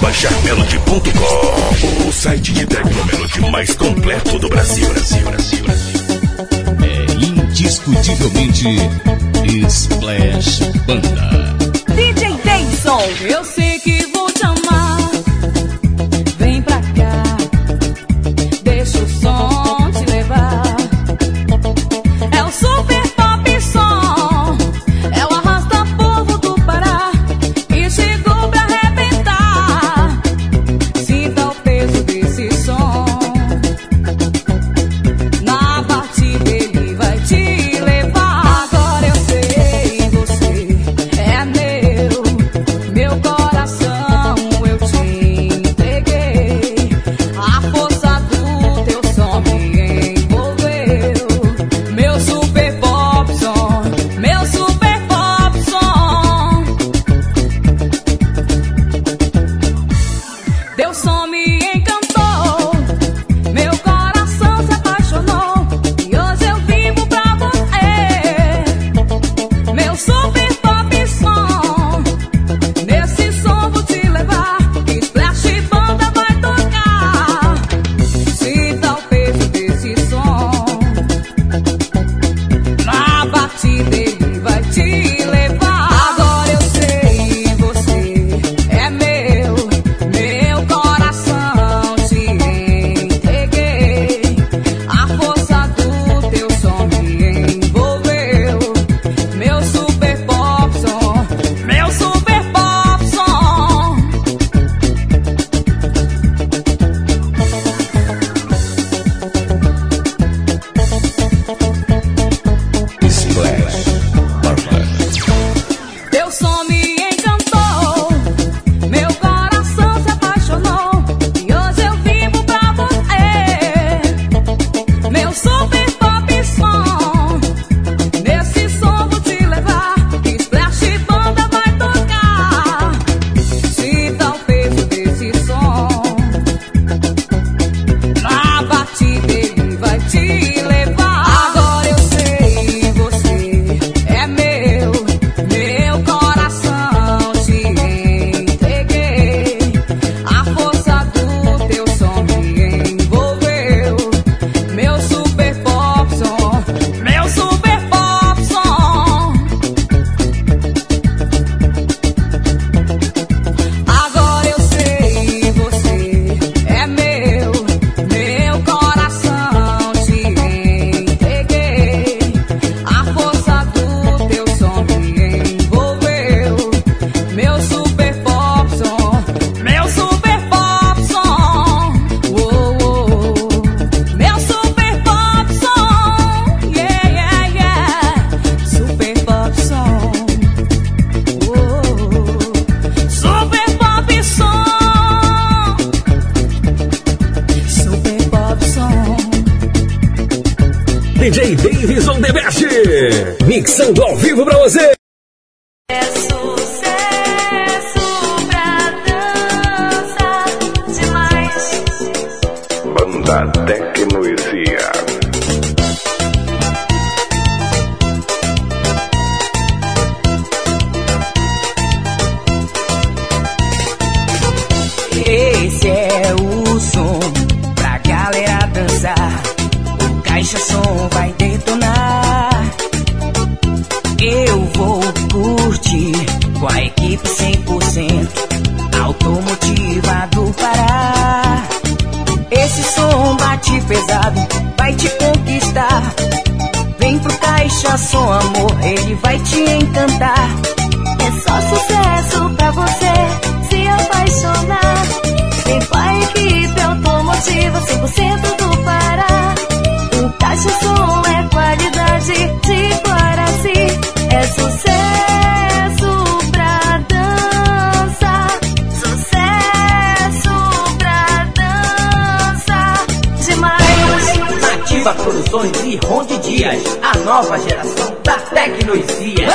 Baixarmelody.com O site de Tecnomelody mais completo do Brasil. Brasil, Brasil, Brasil. É indiscutivelmente Splash Banda. DJ Denson, eu sou. DJ Davidson The Best, mixando ao vivo pra você. É sucesso pra dança demais. Banda Tech. Caixa som, vai detonar. Eu vou curtir com a equipe 100% automotiva do Pará. Esse som bate pesado, vai te conquistar. Vem pro Caixa Som, amor, ele vai te encantar. É só sucesso pra você se apaixonar. Vem com a equipe automotiva 100% do Pará. Este som é qualidade de Guaraci, é sucesso pra dança, sucesso pra dança demais. Ativa Produções e Ronde Dias, a nova geração da tecnologia.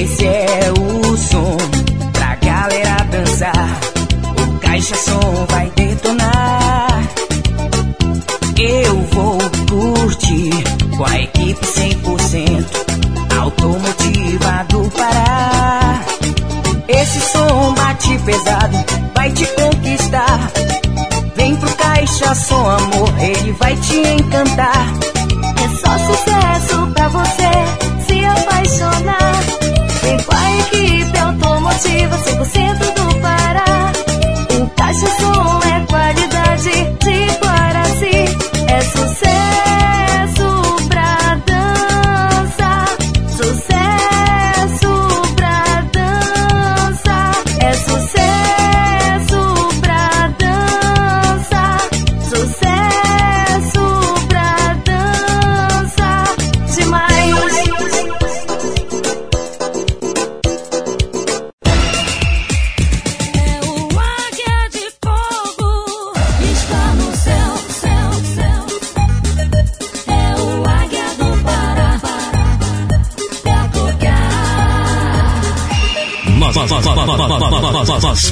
Esse é o som pra galera dançar. O caixa som vai detonar. Eu vou curtir com a equipe 100% automotiva do Pará. Esse som bate pesado, vai te conquistar. Vem pro caixa som, amor, ele vai te encantar. É só sucesso pra você se apaixonar alternativa 100%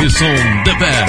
Davidson The Best.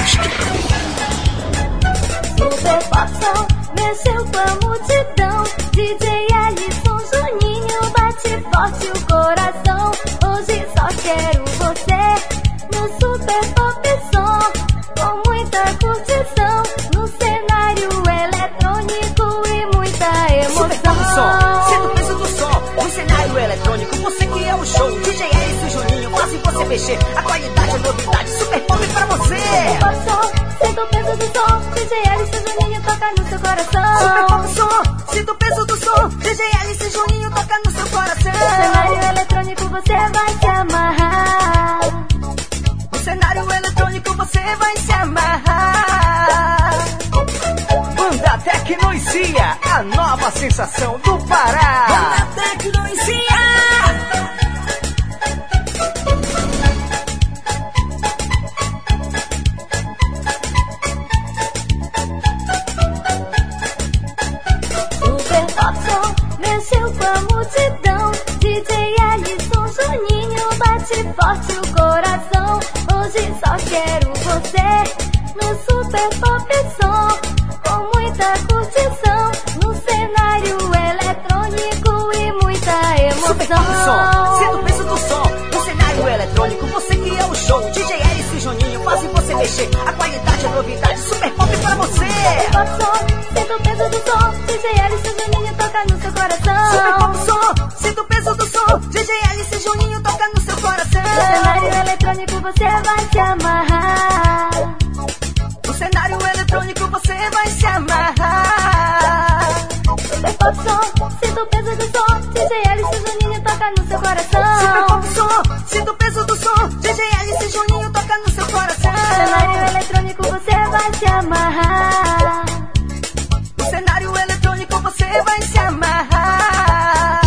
No Super Pop Som. Com muita curtição no cenário eletrônico e muita emoção. Super Pop Som, sendo o peso do som. No cenário eletrônico, você que é o show. DJ Alice e Juninho fazem você mexer. A qualidade é novidade, Super Pop pra você. Super Pop Som, sinta o peso do som. DJ Alice e Juninho toca no seu coração. Coração. Super Pop Som, sinta o peso do som. DJ Alice e Juninho toca no seu coração. No cenário eletrônico você vai se amarrar. No cenário eletrônico você vai se amarrar.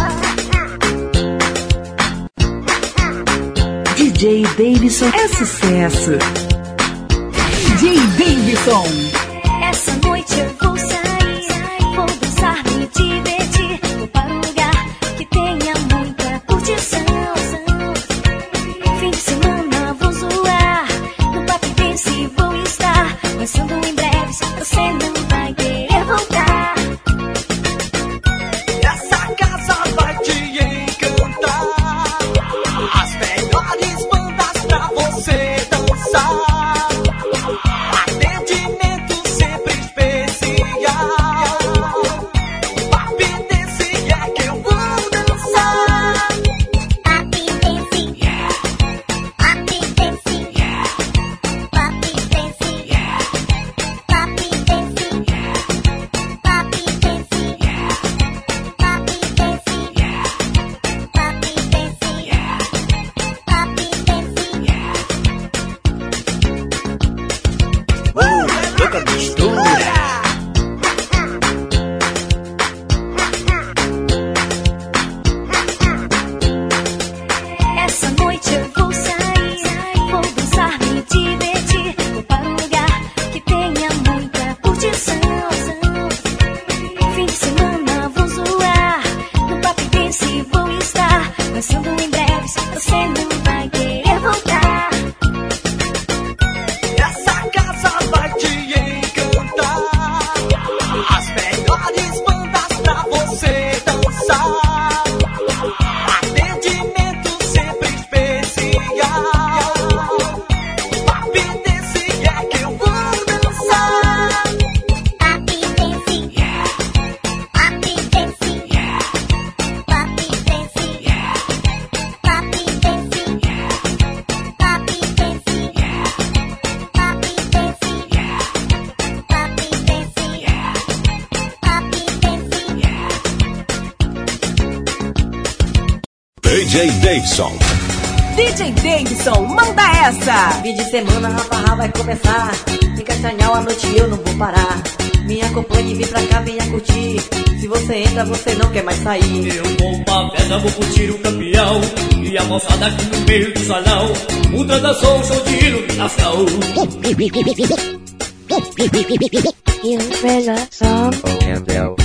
DJ Davidson é sucesso. DJ Davidson. DJ Davidson, manda essa. Fim de semana, raparra vai começar. Em Castanhal à noite eu não vou parar. Me acompanhe, vem pra cá, venha curtir. Se você entra, você não quer mais sair. Eu vou pra festa, vou curtir o campeão E a moçada aqui no meio do salão O transação, show de iluminação You treasure some. Handel,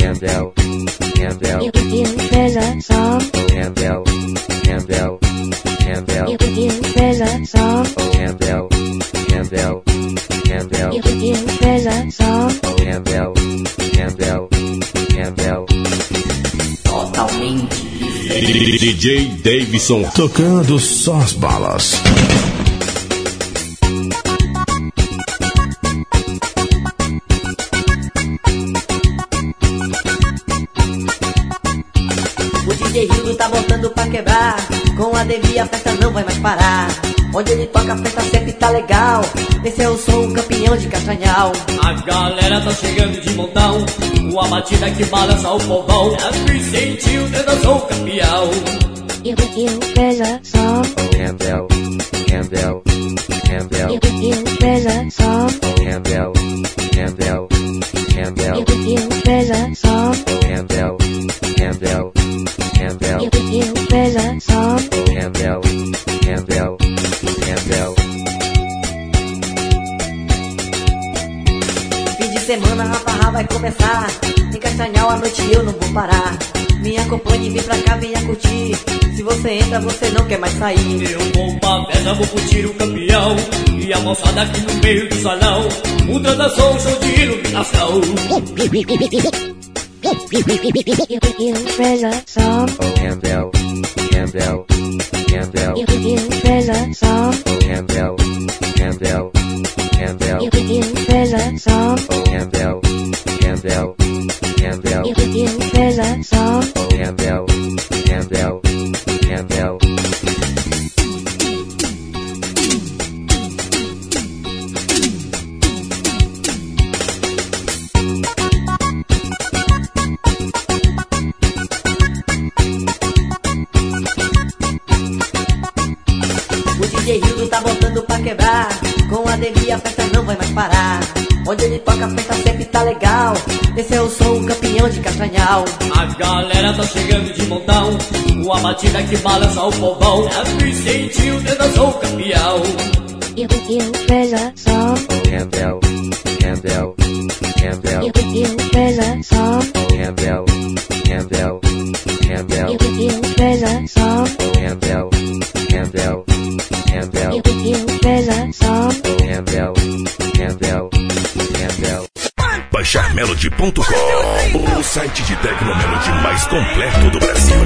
Handel, Handel, You, you treasure some. Handel, Handel, Handel, You, you treasure some. Handel, Handel, Handel, You, you treasure some. Handel, Handel, Handel. Totalmente. DJ Davidson tocando só as balas. O Hildo tá botando pra quebrar. Com a Devi a festa não vai mais parar. Onde ele toca a festa sempre tá legal. Esse é o som campeão de Castanhal. A galera tá chegando de montão Com a batida que balança o povão Deve sentir o transação campeão You, you treasure some. Handel, Handel, Handel, You, you treasure some. Handel, Handel, Handel, You, you treasure some. Candel, Candel, Candel. You, you play Fim de semana a farra vai começar. Em Castanhal a noite eu não vou parar. Me acompanhe, vem pra cá, venha curtir. Se você entra, você não quer mais sair. Eu vou pra pedra, vou curtir o campeão. E a moçada aqui no meio do salão. Mudando a som, show de iluminação. You song. Oh, Campbell. Campbell. Campbell. Song. Oh, Campbell. Campbell. Campbell. Song. Oh, Campbell. Campbell. Campbell. Song. Oh, Campbell. Campbell. doido pra quebrar. Com a devia a festa não vai mais parar. Onde ele toca a festa sempre tá legal. Esse eu sou o campeão de Castanhal. A galera tá chegando de montão. Uma batida que balança o povão. É Vicentinho, eu sou o campeão. Eu, eu, veja só. Campbell, Campbell, you treasure song. Campbell, Campbell, Campbell, you treasure song. Campbell, Campbell, Campbell, you treasure song. Campbell, Campbell, Campbell. Baixarmelody.com, o site de tecnomelody mais completo do Brasil.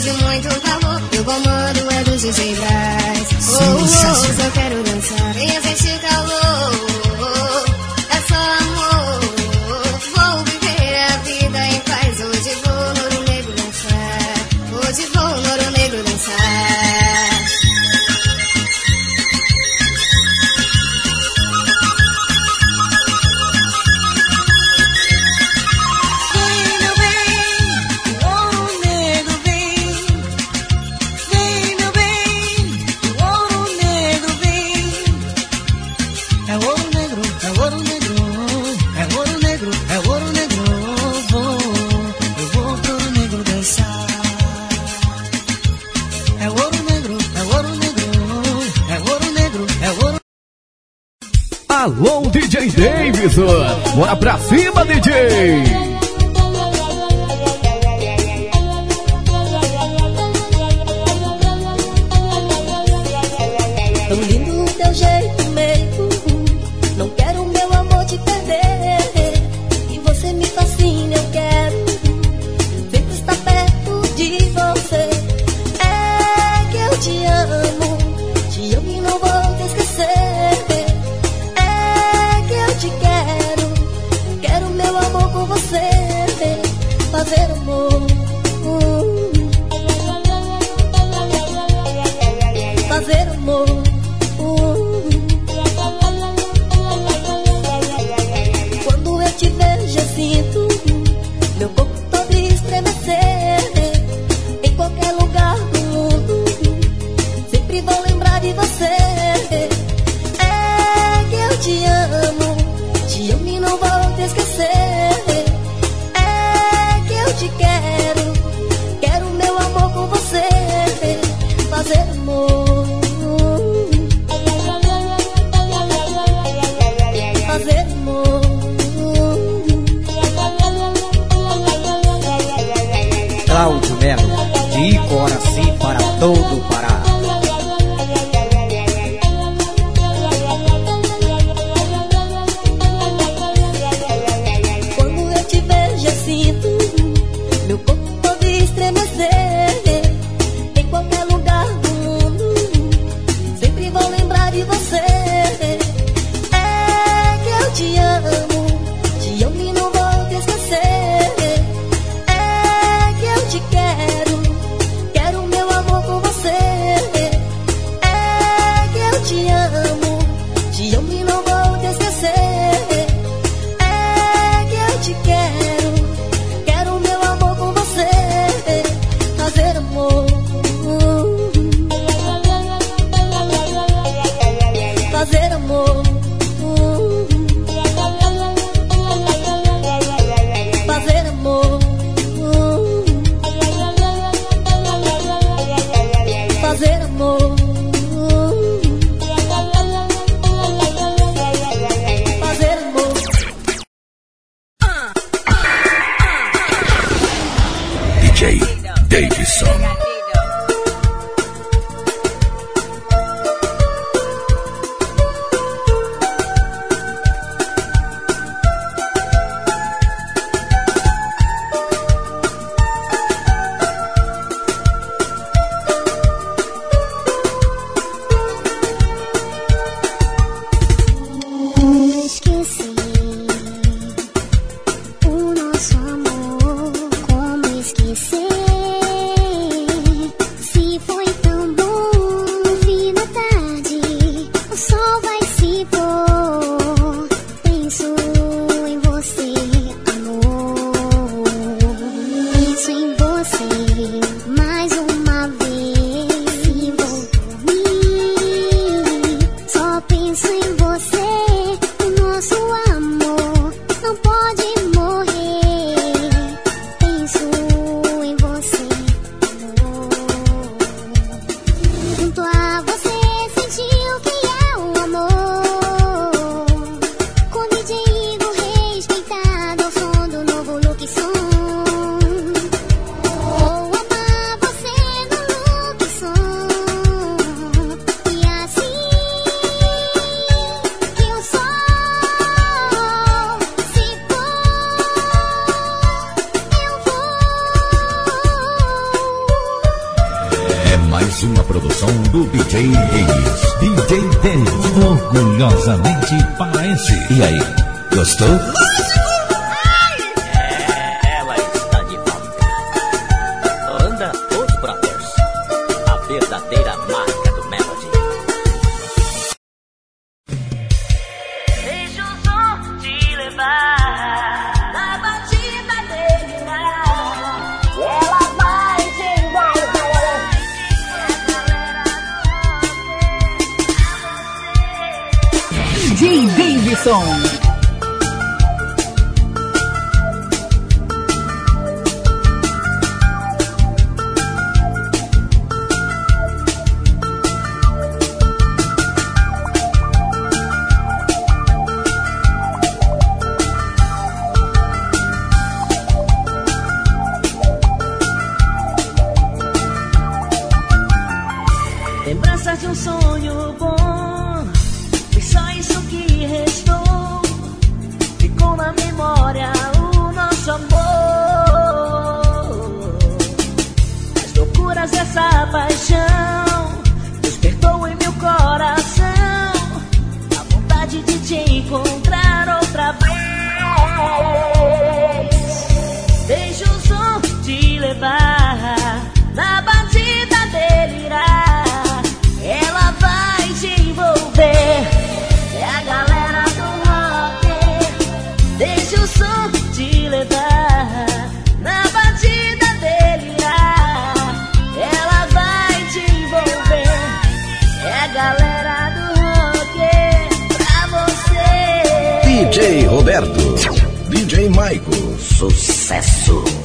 de muito valor. Meu comando é dos 16 reais. Oh, oh, oh, eu quero DJ Roberto. DJ Maico. Sucesso.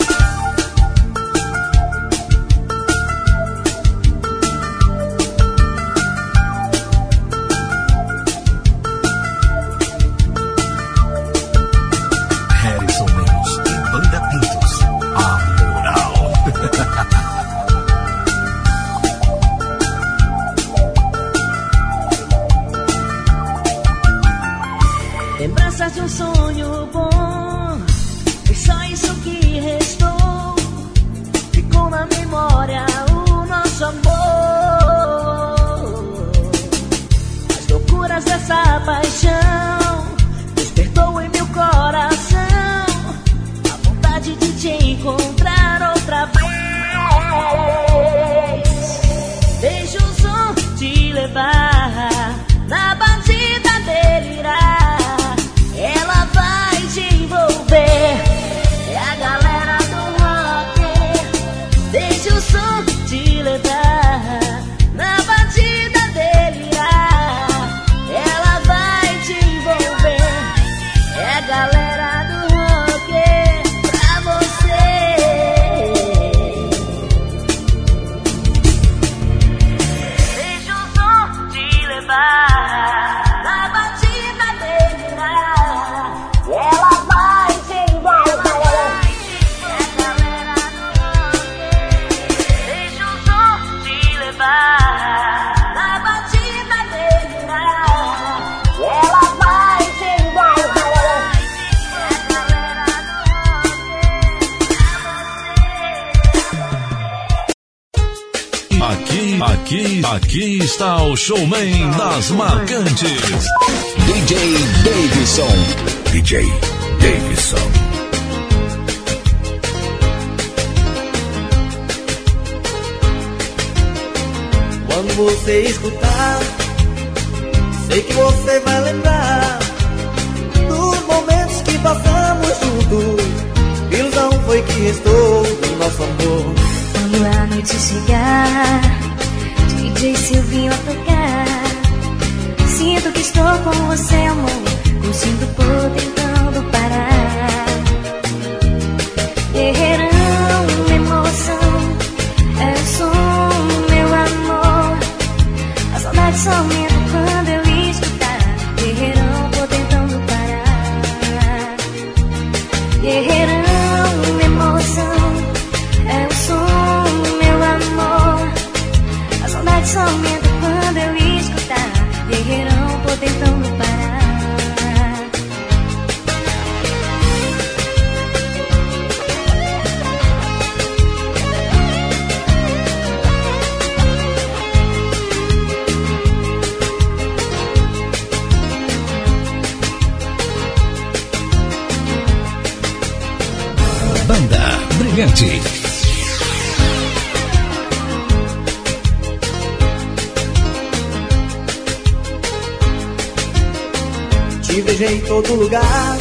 todo lugar.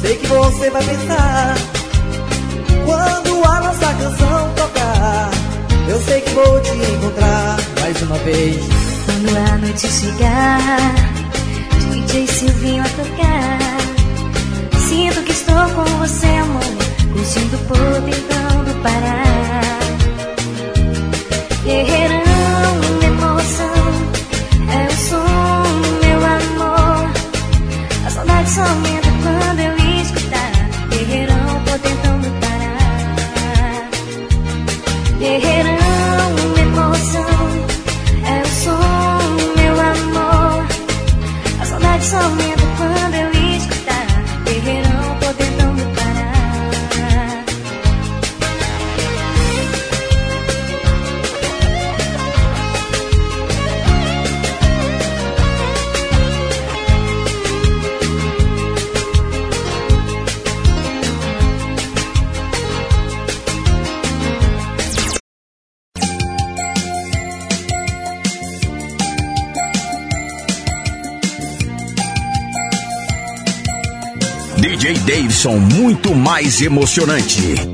Sei que você vai pensar quando a nossa canção tocar. Eu sei que vou te encontrar mais uma vez. Quando a noite chegar, DJ Silvinho a tocar. Sinto que estou com você, amor, curtindo o podridão do Pará. Guerreira deixam muito mais emocionante.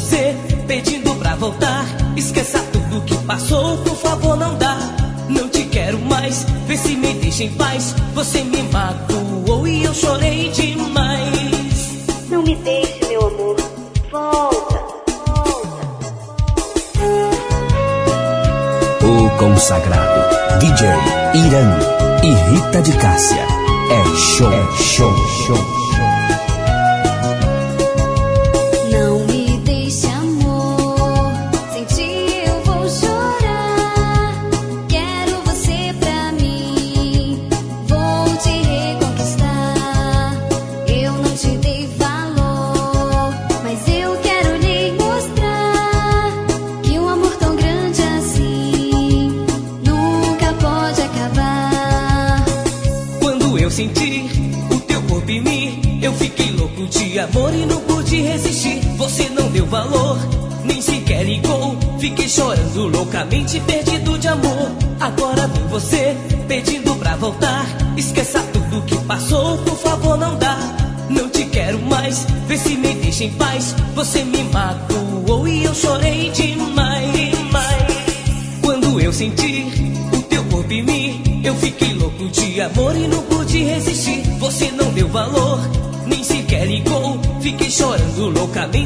você, pedindo pra voltar. Esqueça tudo que passou, por favor, não dá. Não te quero mais, vê se me deixa em paz. Você me magoou e eu chorei demais. Não me deixe, meu amor, volta. volta. O consagrado DJ Irã e Rita de Cássia. É show, é show, show.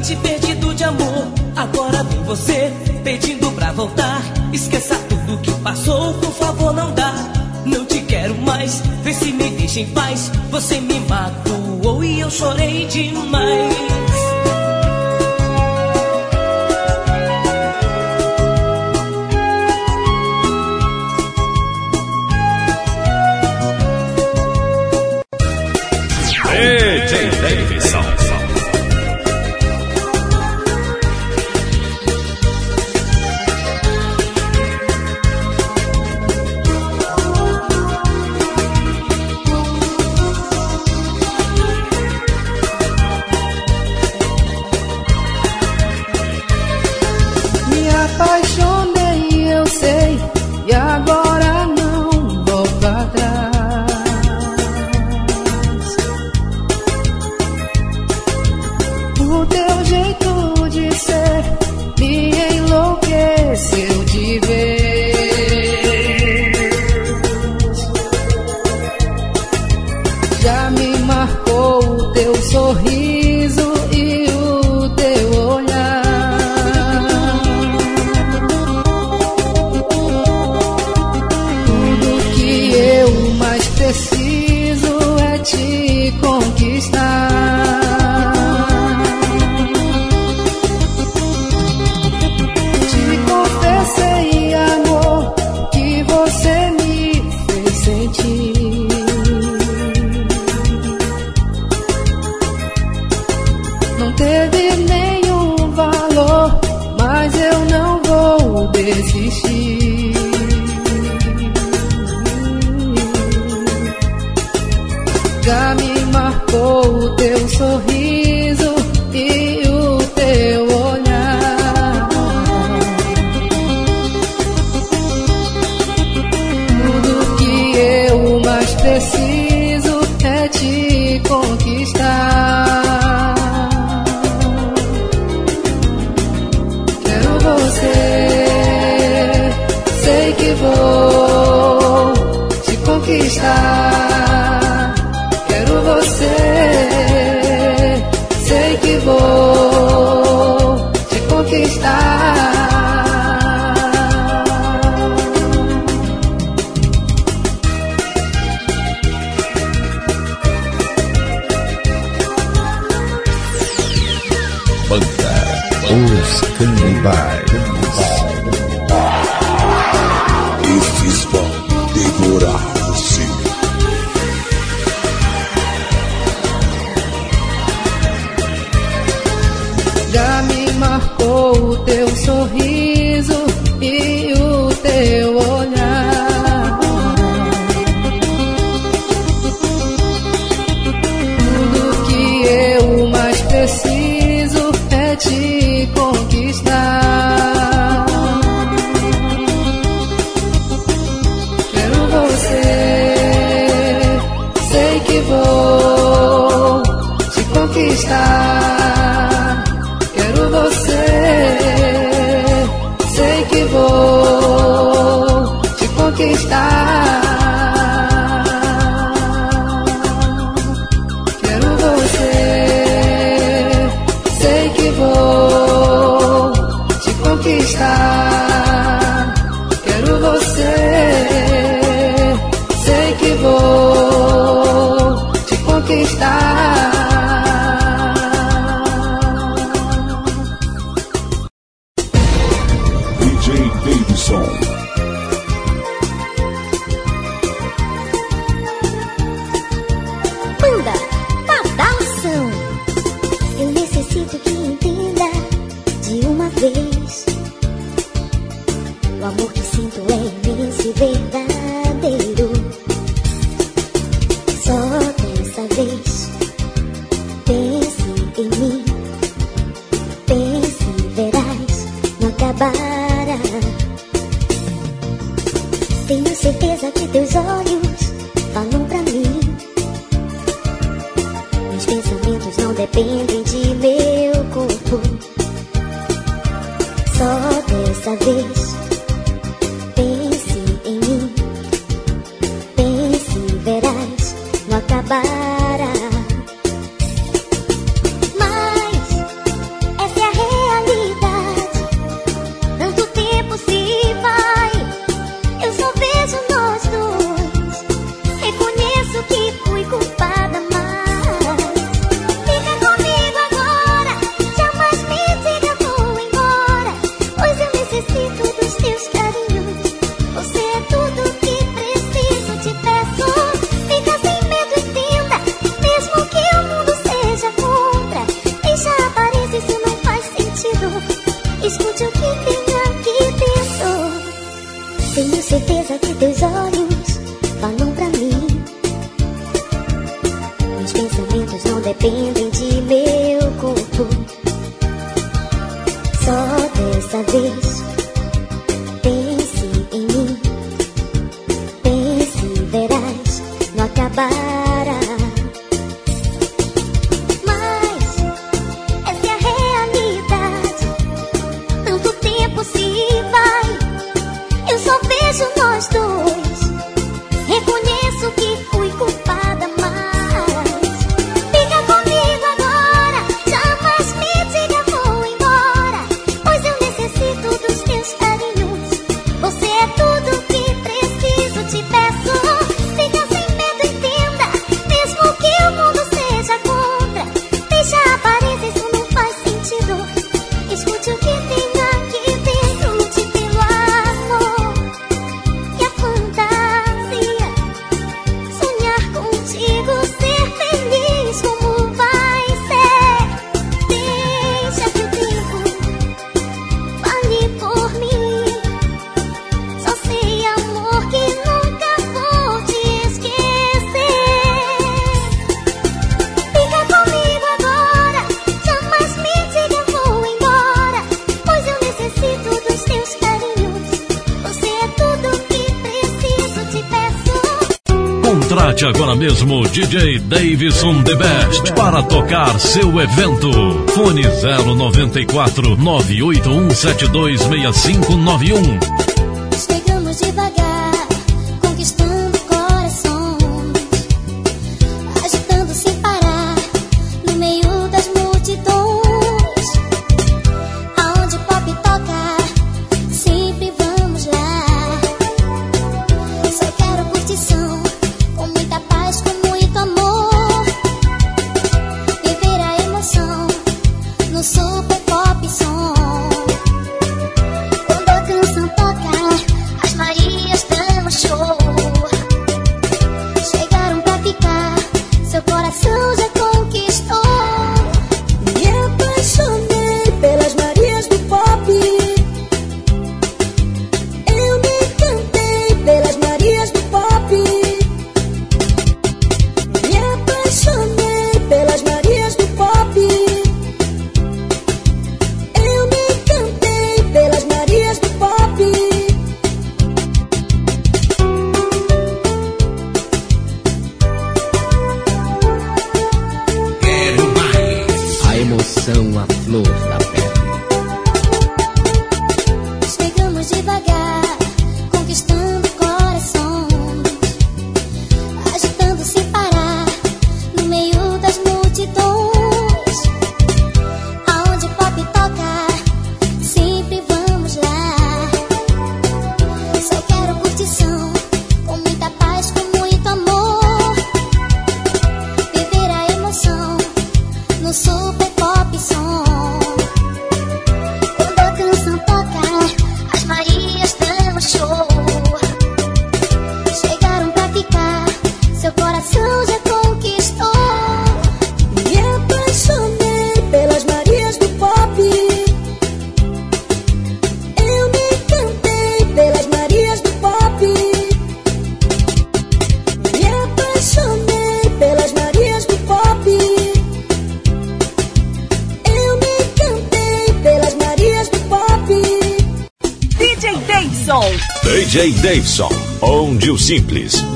Se perdido de amor. Já me marcou o teu Davidson The Best para tocar seu evento. Fone 094 981726591. flor.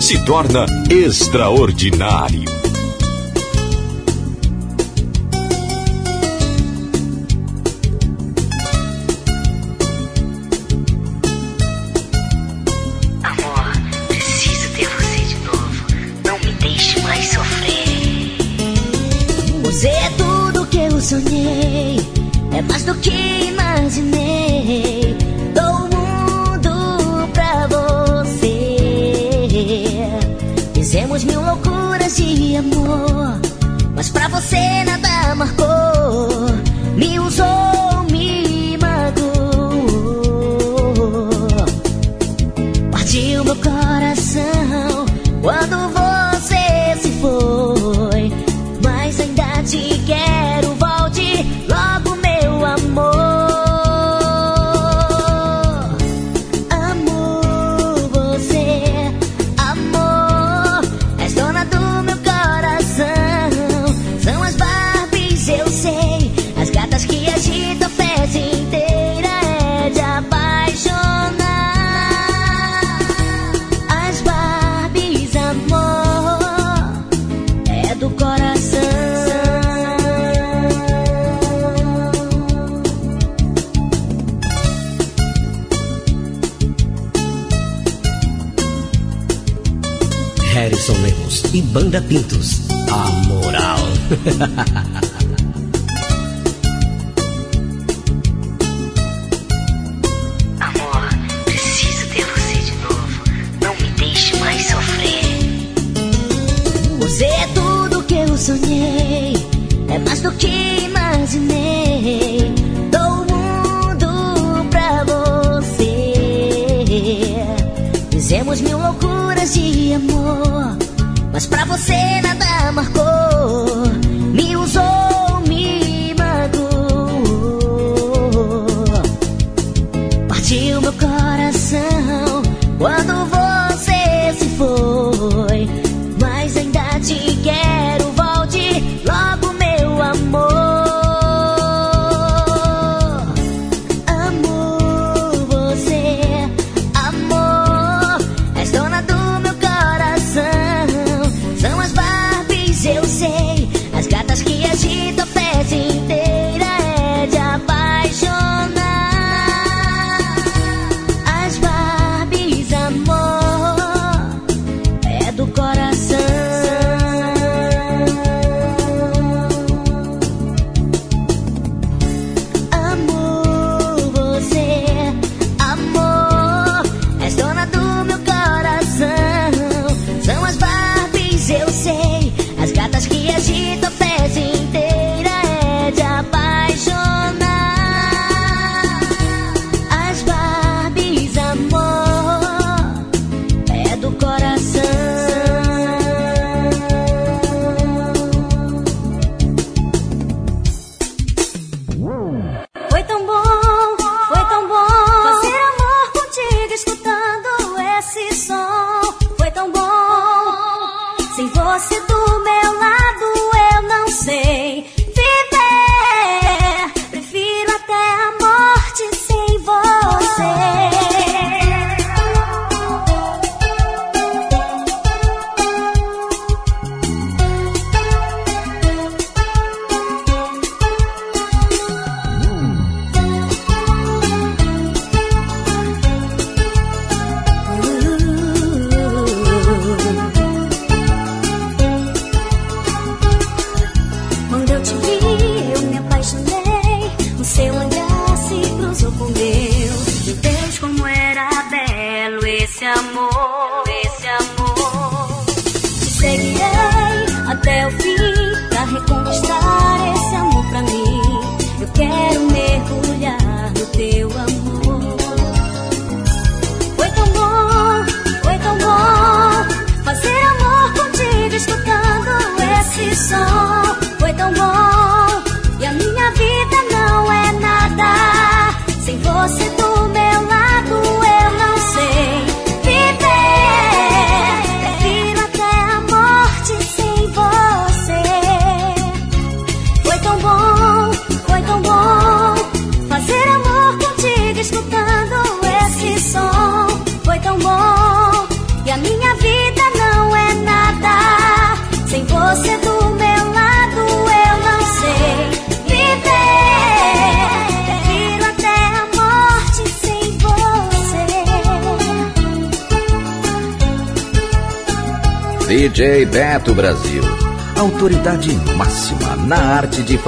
Se torna extraordinário. Partiu meu coração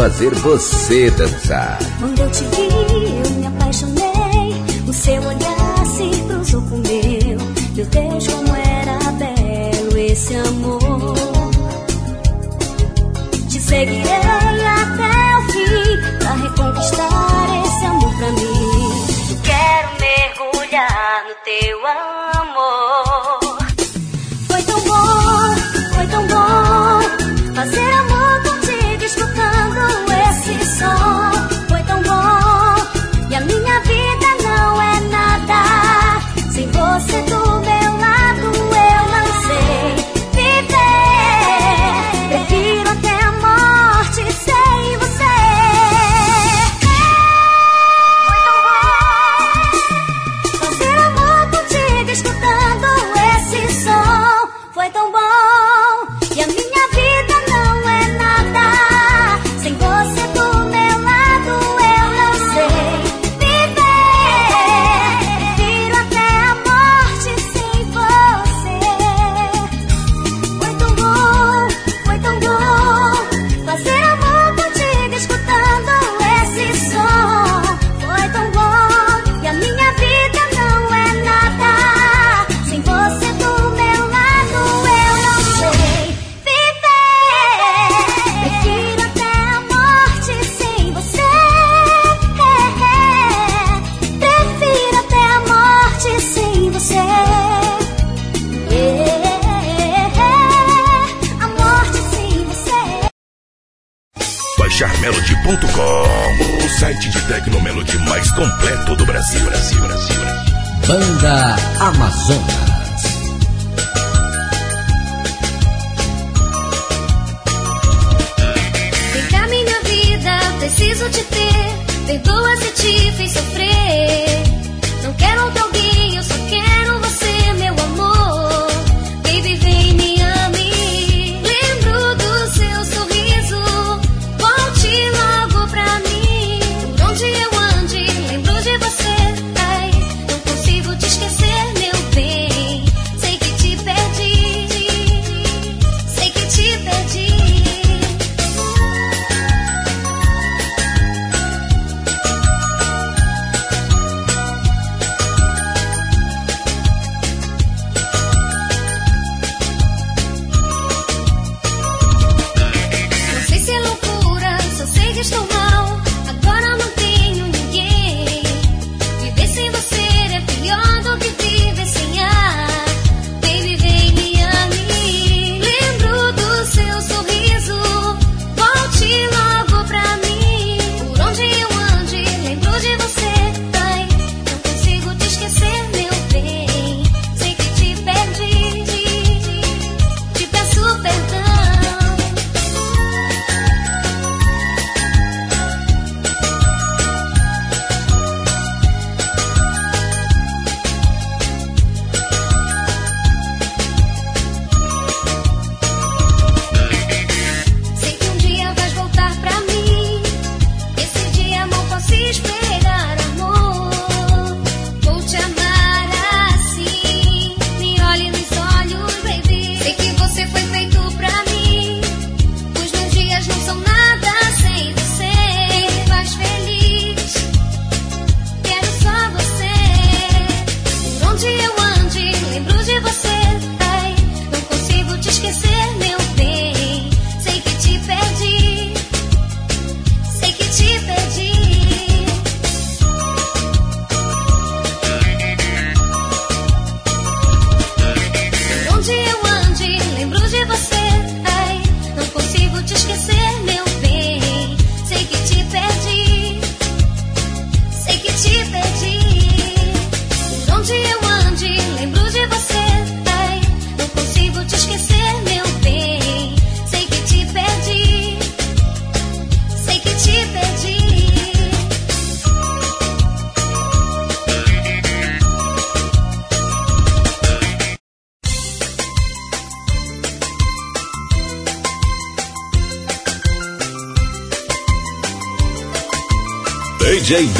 fazer você dançar. Quando eu te vi, eu me apaixonei. O seu olhar se cruzou com o meu. Meu Deus, como era belo esse amor. Te seguirei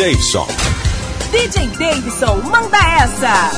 Davidson. DJ Davidson, manda essa!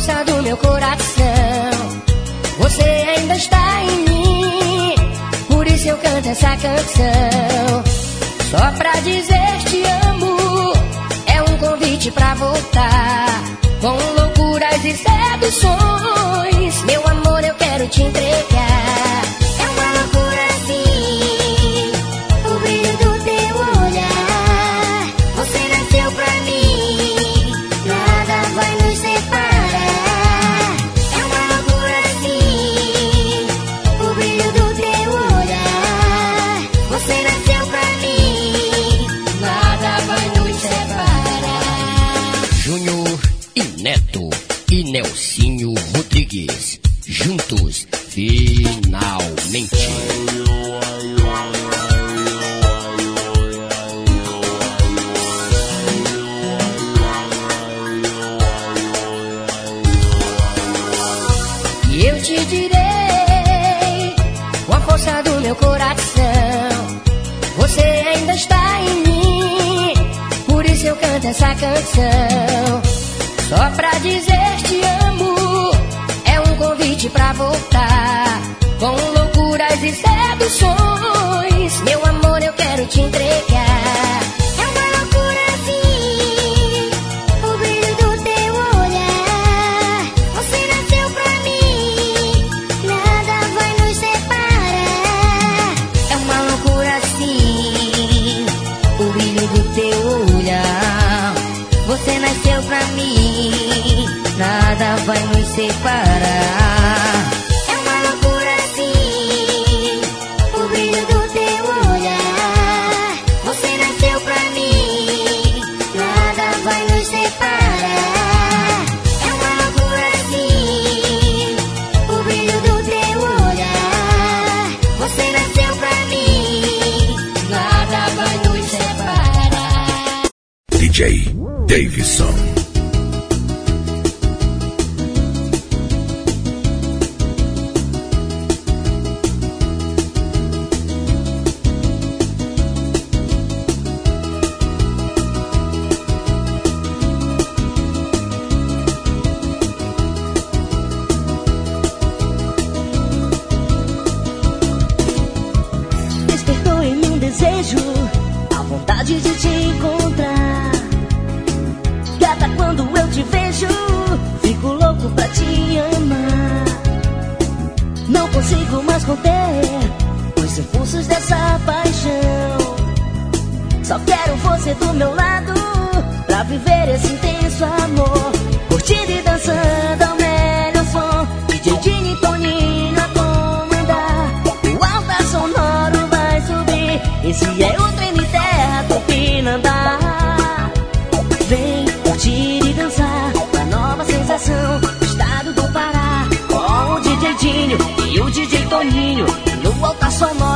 força do meu coração. Você ainda está em mim, por isso eu canto essa canção. Só pra dizer te amo, é um convite pra voltar. Com loucuras e seduções, meu amor, eu quero te entregar. Só pra dizer te amo, é um convite pra voltar. Com loucuras e seduções, meu amor, eu quero te entregar. E o DJ Toninho no alta sonora.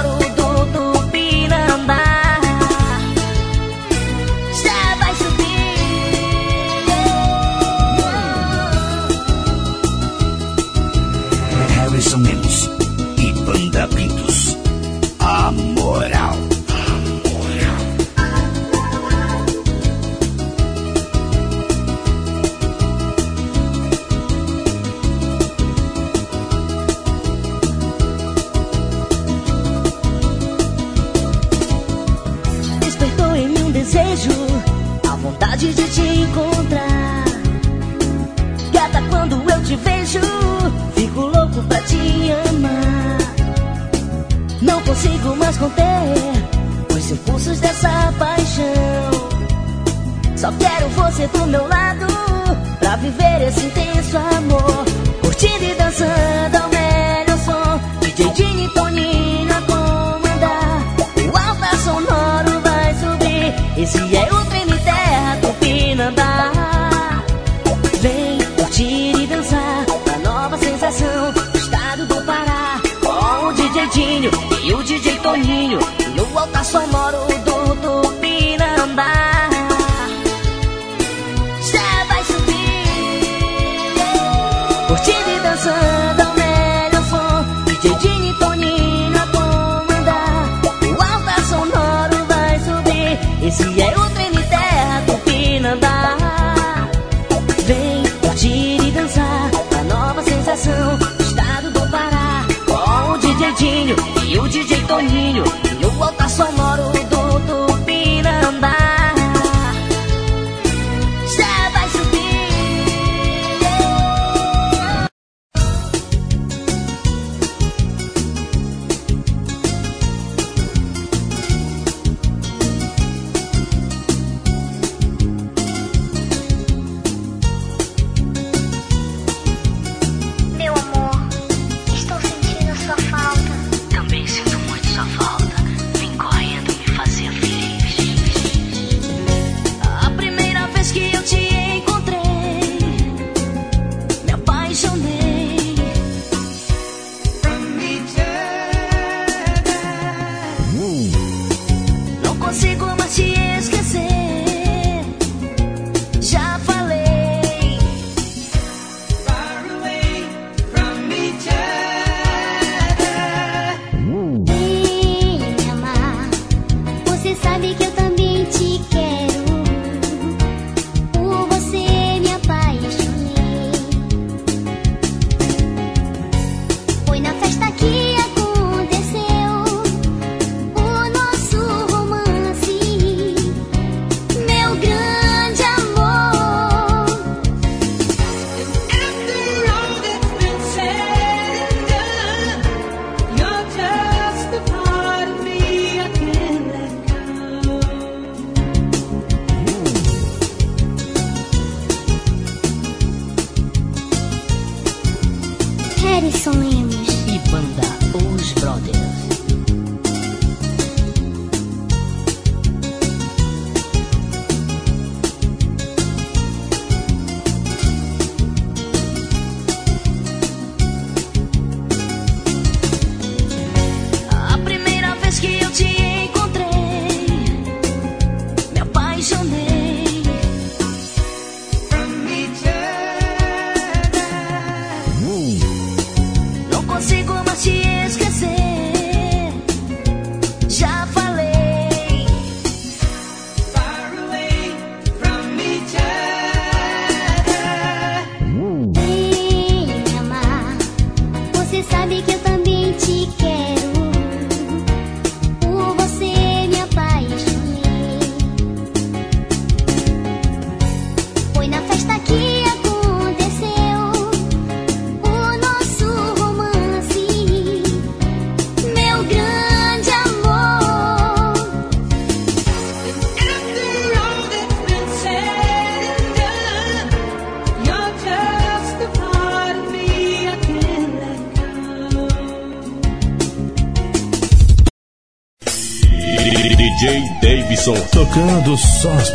Tocando só as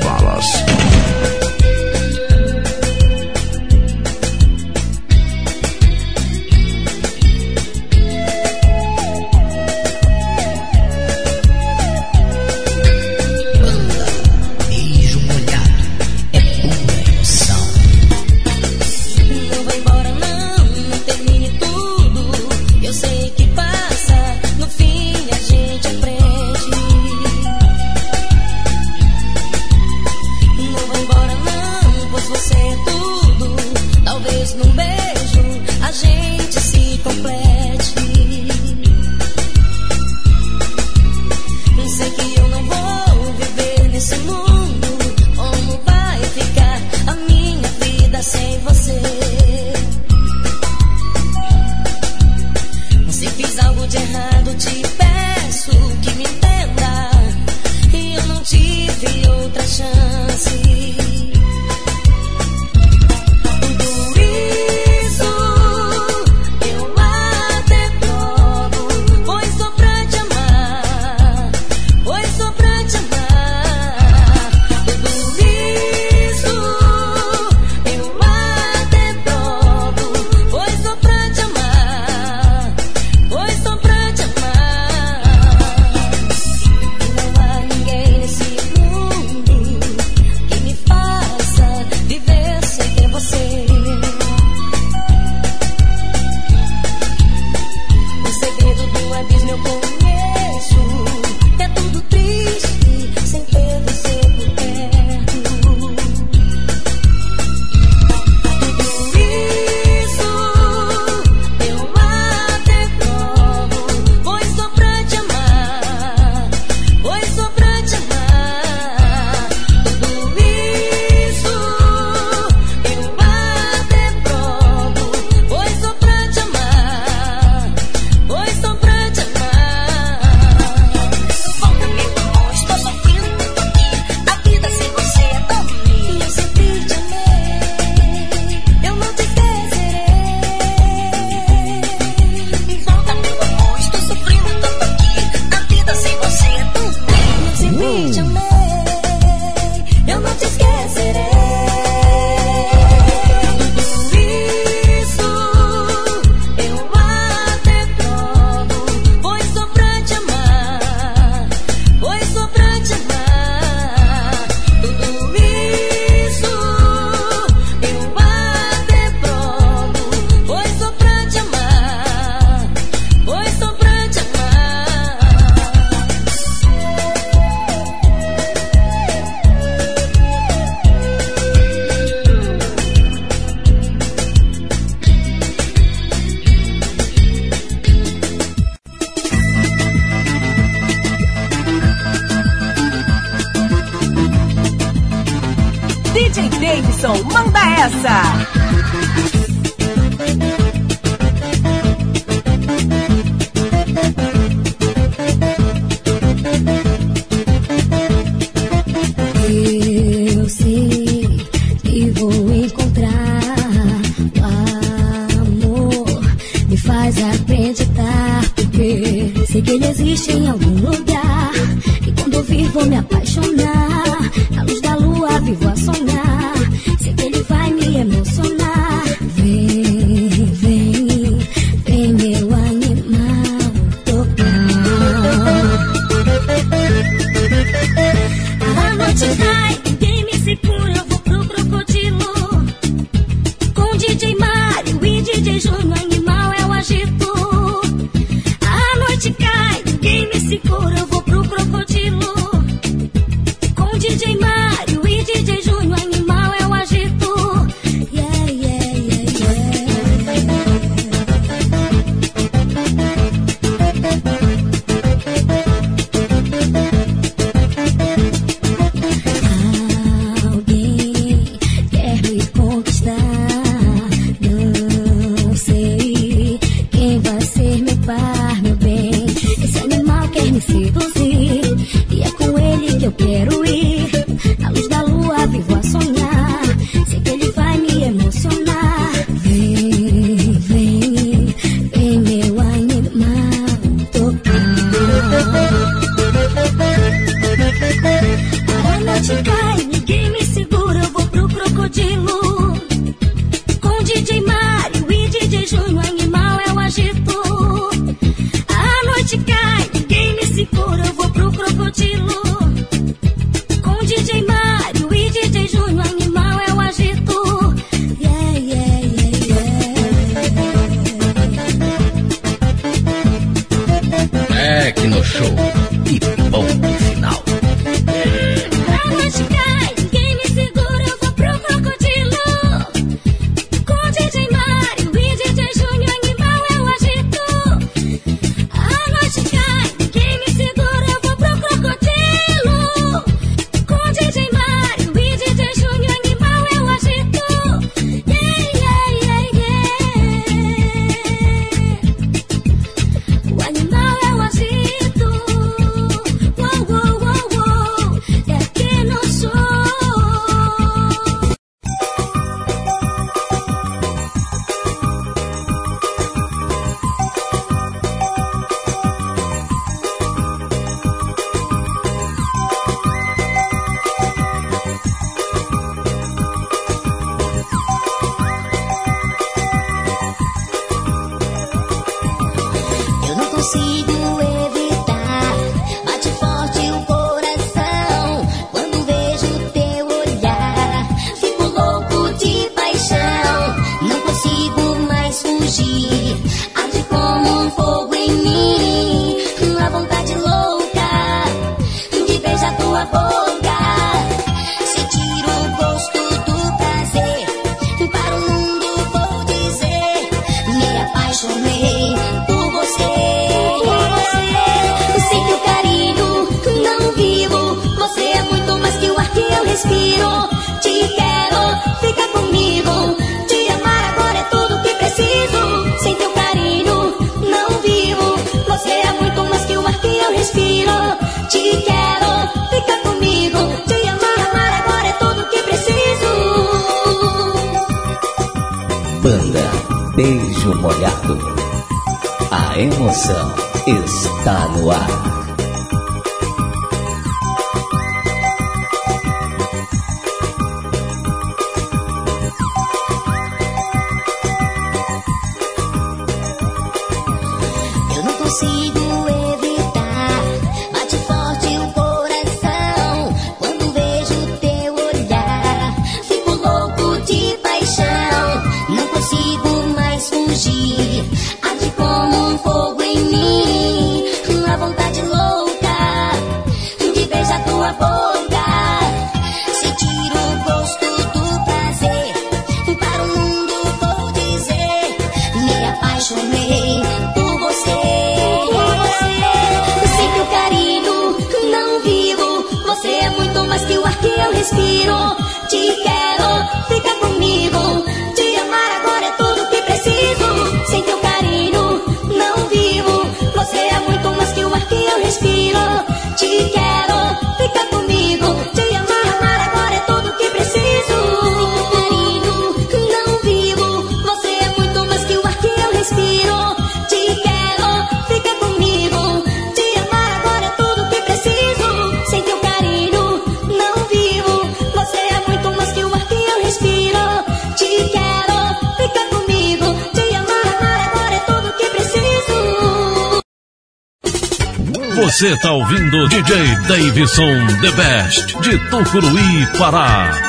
Você tá ouvindo DJ Davidson The Best de Tucuruí, Pará.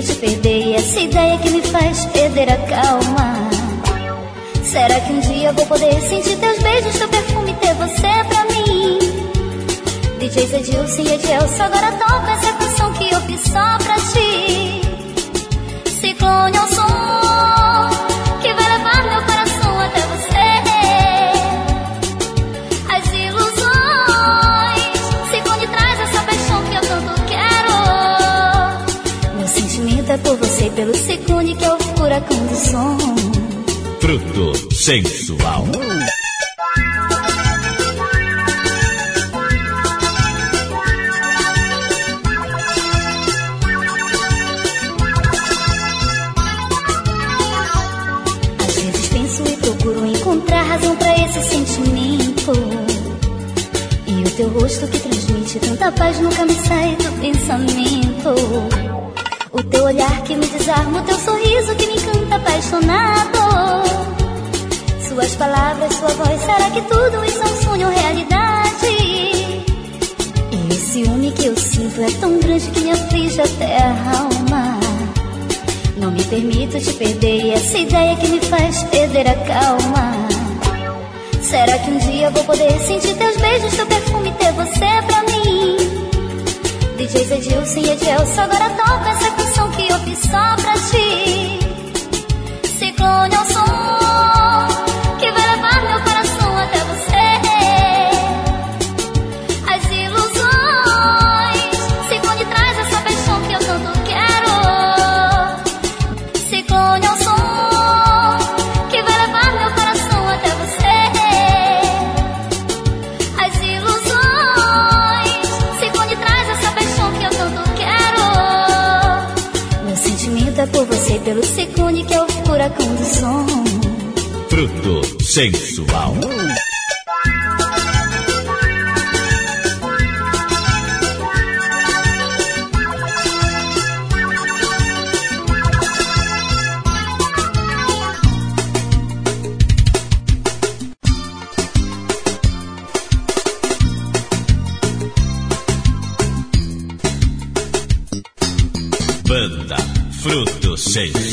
Eu te perder e essa ideia que me faz perder a calma. Será que um dia vou poder sentir teus beijos, teu perfume, ter você pra mim? DJ Zedilson e Edielson, agora toca essa canção que eu fiz só pra ti. Ciclone ao som Pelo segundo que é o furacão do som. Fruto sensual. Às vezes penso e procuro encontrar razão para esse sentimento. E o teu rosto que transmite tanta paz nunca me sai do pensamento. Teu olhar que me desarma, teu sorriso que me encanta apaixonado. Suas palavras, sua voz, será que tudo isso é um sonho ou realidade? E o ciúme que eu sinto é tão grande que me aflige até a alma. Não me permito te perder e essa ideia que me faz perder a calma. Será que um dia vou poder sentir teus beijos, teu perfume, ter você pra mim? diz Edilson e só agora toca essa canção que eu fiz só pra ti. Ciclone ao som. Fruto sensual. Banda Fruto Sensual.